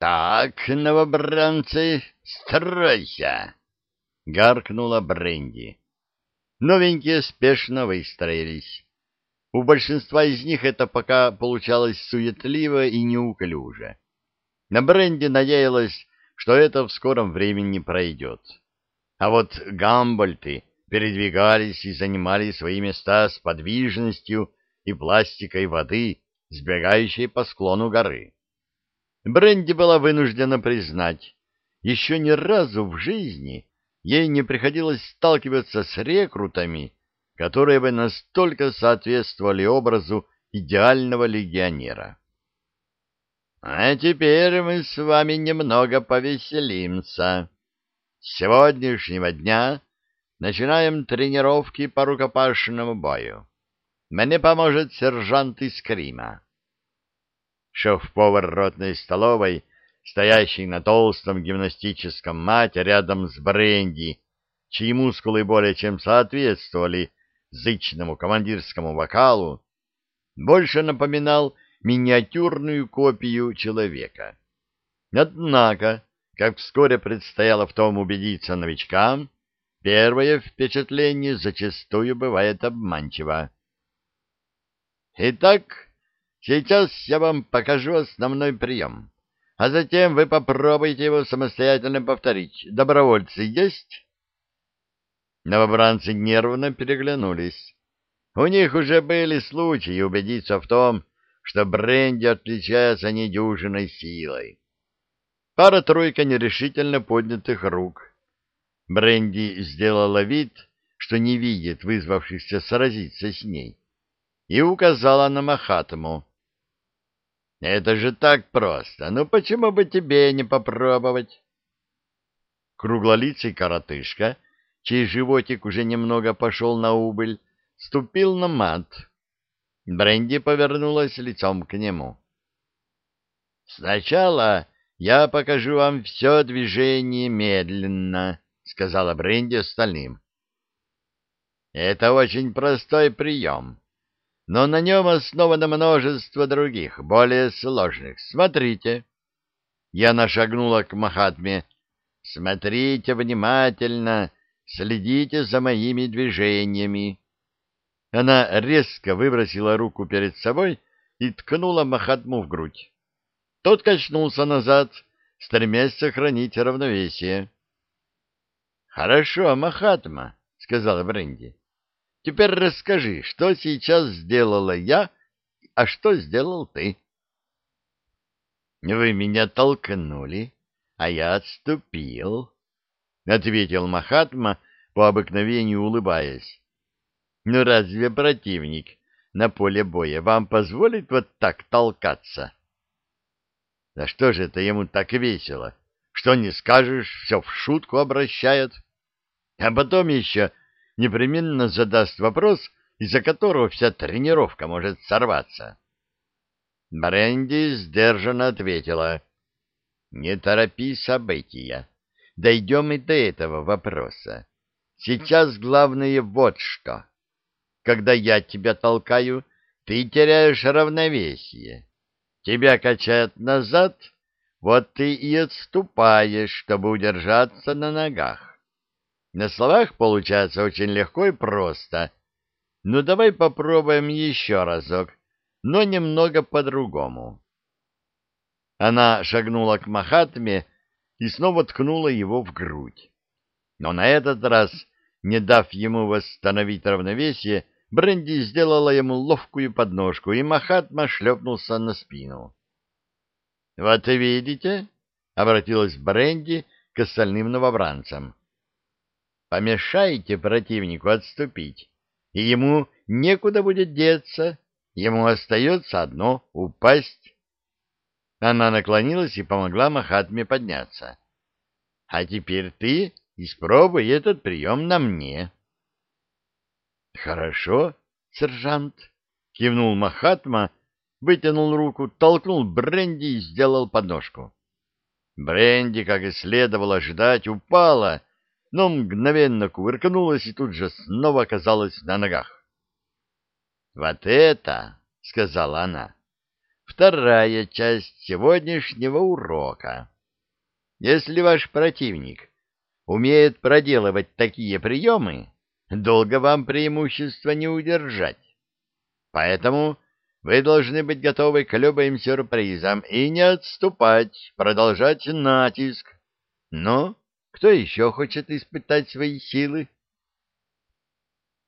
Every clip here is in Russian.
Так, новобранцы, стройся! — гаркнула Бренди. Новенькие спешно выстроились. У большинства из них это пока получалось суетливо и неуклюже. На Бренди надеялась, что это в скором времени пройдет. А вот гамбольты передвигались и занимали свои места с подвижностью и пластикой воды, сбегающей по склону горы. Бренди была вынуждена признать, еще ни разу в жизни ей не приходилось сталкиваться с рекрутами, которые бы настолько соответствовали образу идеального легионера. А теперь мы с вами немного повеселимся. С сегодняшнего дня начинаем тренировки по рукопашному бою. Мне поможет сержант из Крима. Шеф-повар ротной столовой, стоящий на толстом гимнастическом мате рядом с Бренди, чьи мускулы более чем соответствовали зычному командирскому вокалу, больше напоминал миниатюрную копию человека. Однако, как вскоре предстояло в том убедиться новичкам, первое впечатление зачастую бывает обманчиво. Итак, сейчас я вам покажу основной прием, а затем вы попробуйте его самостоятельно повторить. Добровольцы есть? Новобранцы нервно переглянулись. У них уже были случаи убедиться в том, что бренди отличается недюжиной силой. Пара-тройка нерешительно поднятых рук. Бренди сделала вид, что не видит вызвавшихся сразиться с ней, и указала на Махатму. «Это же так просто! Ну почему бы тебе не попробовать?» Круглолицый коротышка, чей животик уже немного пошел на убыль, ступил на мат, Бренди повернулась лицом к нему. «Сначала я покажу вам все движение медленно», — сказала Бренди остальным. «Это очень простой прием, но на нем основано множество других, более сложных. Смотрите». Я нашагнула к Махатме. «Смотрите внимательно, следите за моими движениями». Она резко выбросила руку перед собой и ткнула Махатму в грудь. Тот качнулся назад, стремясь сохранить равновесие. — Хорошо, Махатма, — сказала Бренди. — Теперь расскажи, что сейчас сделала я, а что сделал ты? — Вы меня толкнули, а я отступил, — ответил Махатма, по обыкновению улыбаясь. Ну разве противник на поле боя вам позволит вот так толкаться? Да что же это ему так весело? Что не скажешь, все в шутку обращает. А потом еще непременно задаст вопрос, из-за которого вся тренировка может сорваться. Бренди сдержанно ответила. «Не торопи события. Дойдем и до этого вопроса. Сейчас главное вот что. Когда я тебя толкаю, ты теряешь равновесие. Тебя качает назад, вот ты и отступаешь, чтобы удержаться на ногах. На словах получается очень легко и просто. Ну, давай попробуем еще разок, но немного по-другому. Она шагнула к Махатме и снова ткнула его в грудь. Но на этот раз, не дав ему восстановить равновесие, Бренди сделала ему ловкую подножку, и Махатма шлепнулся на спину. — Вот видите, — обратилась Бренди к остальным новобранцам. — Помешайте противнику отступить, и ему некуда будет деться, ему остается одно — упасть. Она наклонилась и помогла Махатме подняться. — А теперь ты испробуй этот прием на мне. — Хорошо, сержант, — кивнул Махатма, вытянул руку, толкнул Бренди и сделал подножку. Бренди, как и следовало ожидать, упала, но мгновенно кувыркнулась и тут же снова оказалась на ногах. — Вот это, — сказала она, — вторая часть сегодняшнего урока. Если ваш противник умеет проделывать такие приемы, долго вам преимущество не удержать. Поэтому вы должны быть готовы к любым сюрпризам и не отступать, продолжать натиск. Но кто еще хочет испытать свои силы?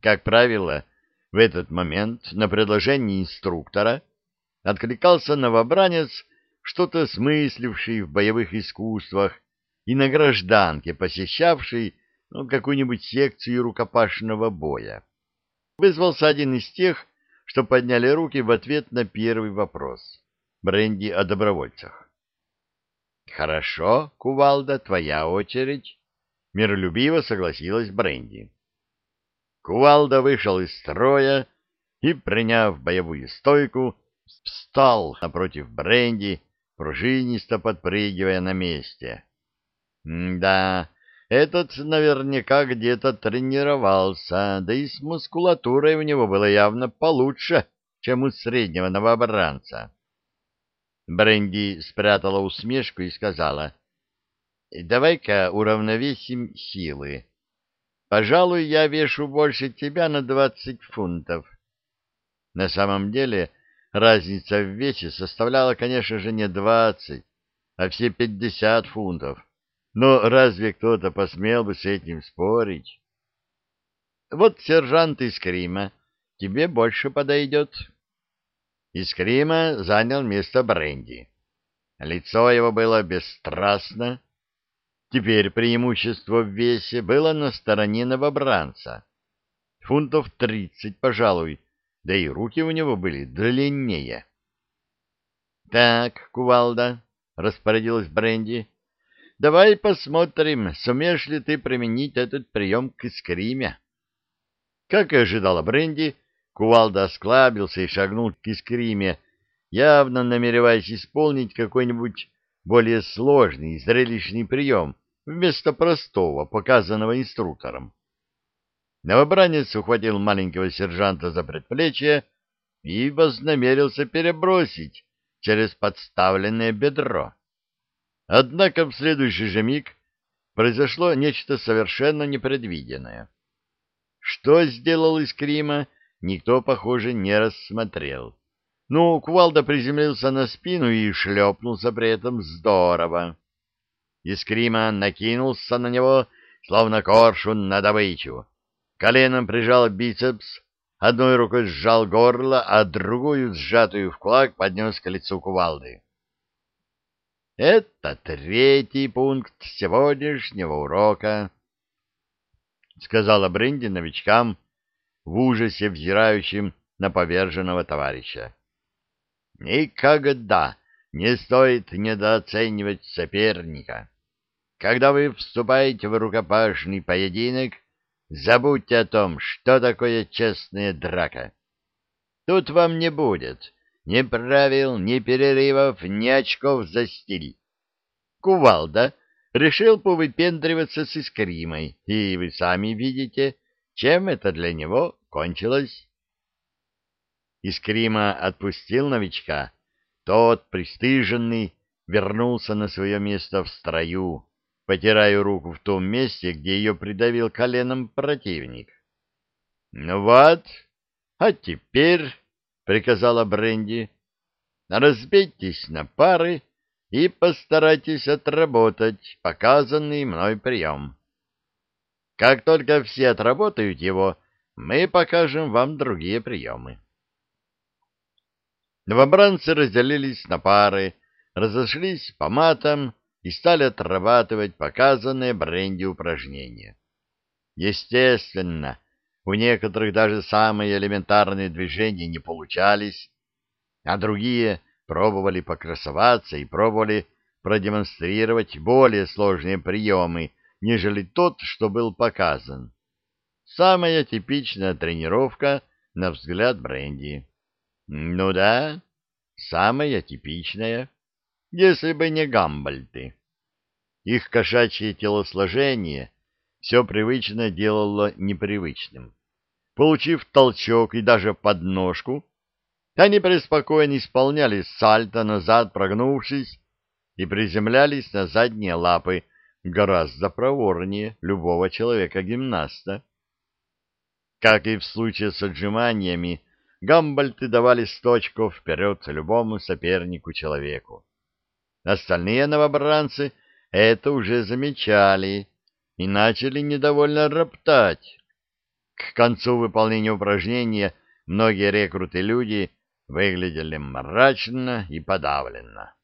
Как правило, в этот момент на предложение инструктора откликался новобранец, что-то смысливший в боевых искусствах и на гражданке посещавший ну, какую-нибудь секцию рукопашного боя. Вызвался один из тех, что подняли руки в ответ на первый вопрос. Бренди о добровольцах. «Хорошо, Кувалда, твоя очередь», — миролюбиво согласилась Бренди. Кувалда вышел из строя и, приняв боевую стойку, встал напротив Бренди, пружинисто подпрыгивая на месте. «Да, этот наверняка где-то тренировался, да и с мускулатурой у него было явно получше, чем у среднего новобранца. Бренди спрятала усмешку и сказала, «Давай-ка уравновесим силы. Пожалуй, я вешу больше тебя на двадцать фунтов». На самом деле разница в весе составляла, конечно же, не двадцать, а все пятьдесят фунтов. Но разве кто-то посмел бы с этим спорить? Вот сержант из Крима тебе больше подойдет. Из Крима занял место Бренди. Лицо его было бесстрастно. Теперь преимущество в весе было на стороне новобранца. Фунтов тридцать, пожалуй, да и руки у него были длиннее. — Так, кувалда, — распорядилась Бренди, — Давай посмотрим, сумеешь ли ты применить этот прием к искриме. Как и ожидала Бренди, кувалда осклабился и шагнул к искриме, явно намереваясь исполнить какой-нибудь более сложный и зрелищный прием вместо простого, показанного инструктором. Новобранец ухватил маленького сержанта за предплечье и вознамерился перебросить через подставленное бедро. Однако в следующий же миг произошло нечто совершенно непредвиденное. Что сделал Искрима, никто, похоже, не рассмотрел. Ну, кувалда приземлился на спину и шлепнулся при этом здорово. Искрима накинулся на него, словно коршун на добычу. Коленом прижал бицепс, одной рукой сжал горло, а другую, сжатую в кулак, поднес к лицу кувалды. Это третий пункт сегодняшнего урока, — сказала Бренди новичкам, в ужасе взирающим на поверженного товарища. Никогда не стоит недооценивать соперника. Когда вы вступаете в рукопашный поединок, забудьте о том, что такое честная драка. Тут вам не будет ни правил, ни перерывов, ни очков за стиль. Кувалда решил повыпендриваться с Искримой, и вы сами видите, чем это для него кончилось. Искрима отпустил новичка. Тот, пристыженный, вернулся на свое место в строю, потирая руку в том месте, где ее придавил коленом противник. — Ну вот, а теперь приказала Бренди. Разбейтесь на пары и постарайтесь отработать показанный мной прием. Как только все отработают его, мы покажем вам другие приемы. Новобранцы разделились на пары, разошлись по матам и стали отрабатывать показанные бренди упражнения. Естественно, у некоторых даже самые элементарные движения не получались, а другие пробовали покрасоваться и пробовали продемонстрировать более сложные приемы, нежели тот, что был показан. Самая типичная тренировка, на взгляд Бренди. Ну да, самая типичная, если бы не гамбальты. Их кошачье телосложение все привычно делало непривычным. Получив толчок и даже подножку, Они преспокойно исполняли сальто назад, прогнувшись, и приземлялись на задние лапы гораздо проворнее любого человека-гимнаста. Как и в случае с отжиманиями, гамбальты давали сто очков вперед любому сопернику-человеку. Остальные новобранцы это уже замечали и начали недовольно роптать. К концу выполнения упражнения многие рекруты-люди выглядели мрачно и подавленно.